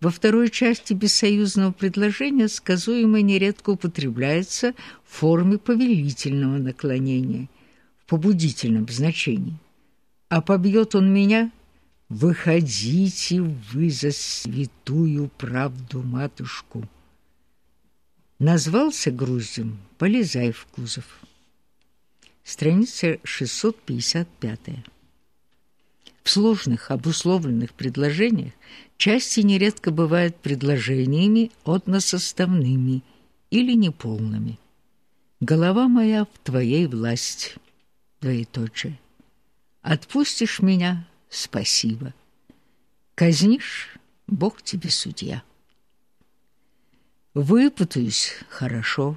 Во второй части бессоюзного предложения сказуемое нередко употребляется в форме повелительного наклонения, в побудительном значении. А побьет он меня? Выходите вы за святую правду, матушку. Назвался груздем, полезай в кузов. Страница 655. В сложных обусловленных предложениях части нередко бывают предложениями односоставными или неполными. «Голова моя в твоей власти», двоеточие. «Отпустишь меня – спасибо. Казнишь – Бог тебе судья». Выпутаюсь – хорошо.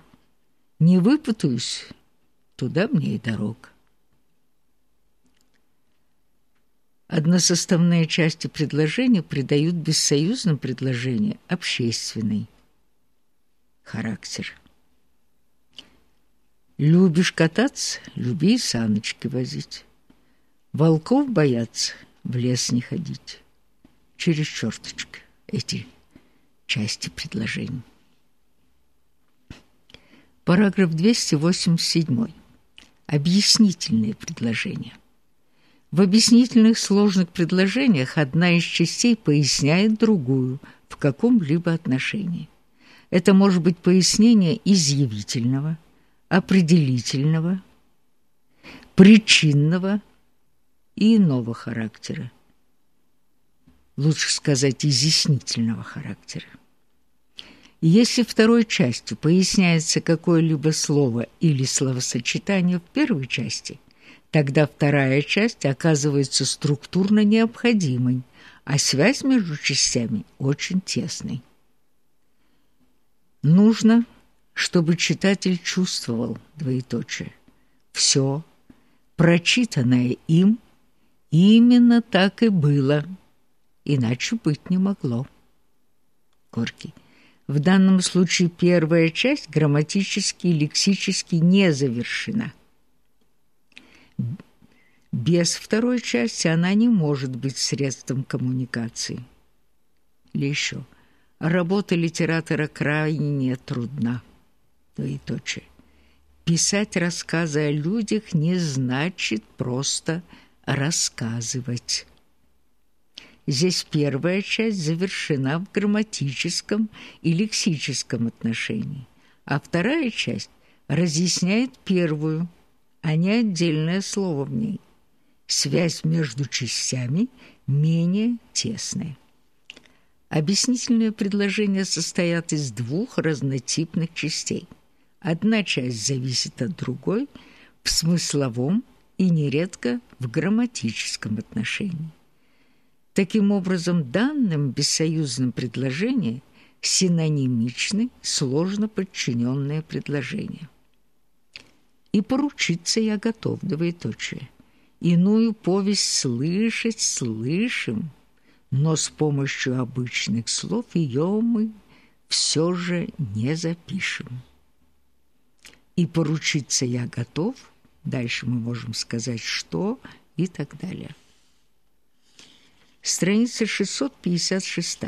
Не выпутаюсь – туда мне и дорога. Односоставные части предложения придают бессоюзным предложениям общественный характер. Любишь кататься – люби саночки возить. Волков бояться – в лес не ходить. Через черточку эти части предложений. Параграф 287. Объяснительные предложения. В объяснительных сложных предложениях одна из частей поясняет другую в каком-либо отношении. Это может быть пояснение изъявительного, определительного, причинного и иного характера. Лучше сказать, изъяснительного характера. Если второй частью поясняется какое-либо слово или словосочетание в первой части – Тогда вторая часть оказывается структурно необходимой, а связь между частями очень тесной. Нужно, чтобы читатель чувствовал двоеточие. Все, прочитанное им, именно так и было, иначе быть не могло. Горький. В данном случае первая часть грамматически и лексически не завершена – без второй части она не может быть средством коммуникации. Или еще. Работа литератора крайне трудна. Двоеточие. Писать рассказы о людях не значит просто рассказывать. Здесь первая часть завершена в грамматическом и лексическом отношении, а вторая часть разъясняет первую – а не отдельное слово в ней. Связь между частями менее тесная. Объяснительные предложения состоят из двух разнотипных частей. Одна часть зависит от другой в смысловом и нередко в грамматическом отношении. Таким образом, данным бессоюзным предложением синонимичны сложно подчиненные предложения и поручиться я готов, двоеточие. Иную повесть слышать слышим, но с помощью обычных слов ее мы все же не запишем. И поручиться я готов, дальше мы можем сказать что и так далее. Страница 656.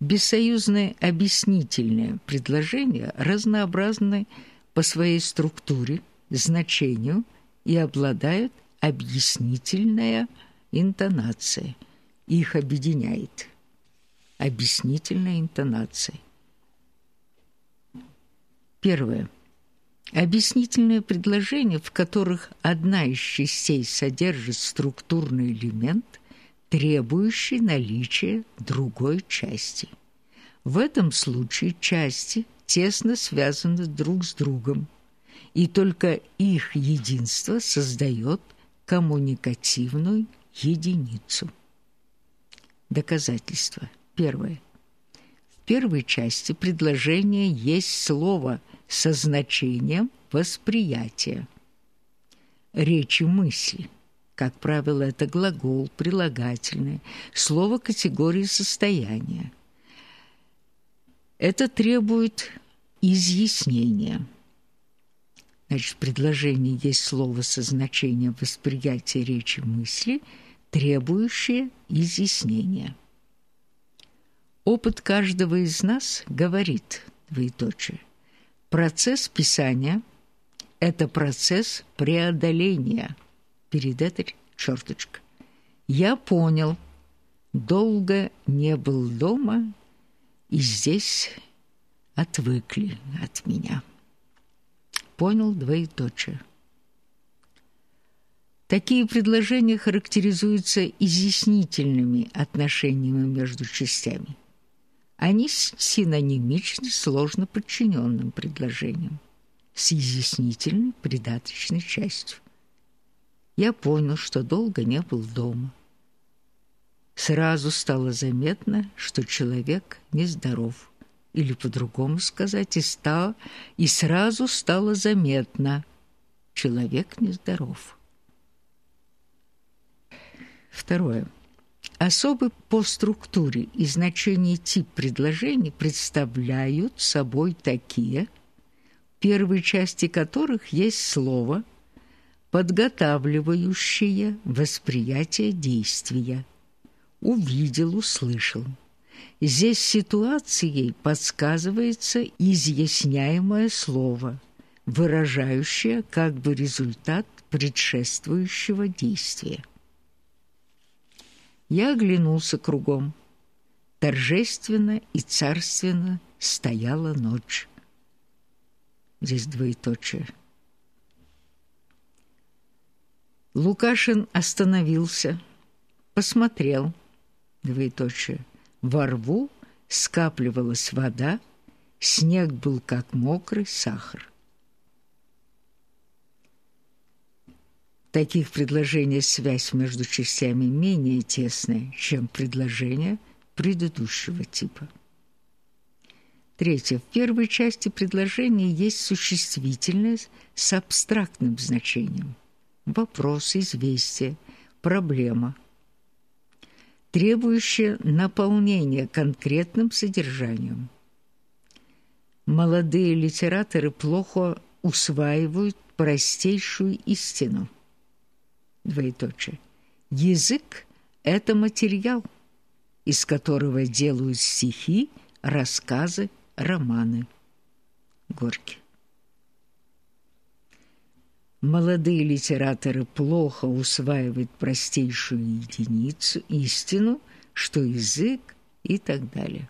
Бессоюзные объяснительные предложения разнообразны по своей структуре, значению и обладают объяснительная интонация. Их объединяет объяснительная интонация. Первое. Объяснительные предложения, в которых одна из частей содержит структурный элемент – требующий наличия другой части. В этом случае части тесно связаны друг с другом, и только их единство создает коммуникативную единицу. Доказательство. Первое. В первой части предложения есть слово со значением восприятия, речи мысли – как правило, это глагол, прилагательное, слово категории состояния. Это требует изъяснения. Значит, в предложении есть слово со значением восприятия речи мысли, требующее изъяснения. Опыт каждого из нас говорит, двоеточие, процесс писания – это процесс преодоления. Перед этой черточка. Я понял, долго не был дома, и здесь отвыкли от меня. Понял двоеточие. Такие предложения характеризуются изъяснительными отношениями между частями. Они синонимичны сложно подчиненным предложениям с изъяснительной придаточной частью. Я понял, что долго не был дома. Сразу стало заметно, что человек нездоров. Или по-другому сказать, и, стало, и сразу стало заметно, человек нездоров. Второе. Особый по структуре и значению тип предложений представляют собой такие, в первой части которых есть слово, подготавливающее восприятие действия. Увидел, услышал. Здесь ситуацией подсказывается изъясняемое слово, выражающее как бы результат предшествующего действия. Я оглянулся кругом. Торжественно и царственно стояла ночь. Здесь двоеточие. Лукашин остановился, посмотрел, двоеточие. Во рву скапливалась вода, снег был как мокрый сахар. таких предложений связь между частями менее тесная, чем предложения предыдущего типа. Третье. В первой части предложения есть существительное с абстрактным значением. Вопрос, известие, проблема, требующая наполнения конкретным содержанием. Молодые литераторы плохо усваивают простейшую истину – двоеточие. Язык – это материал, из которого делают стихи, рассказы, романы. Горький. Молодые литераторы плохо усваивают простейшую единицу, истину, что язык и так далее.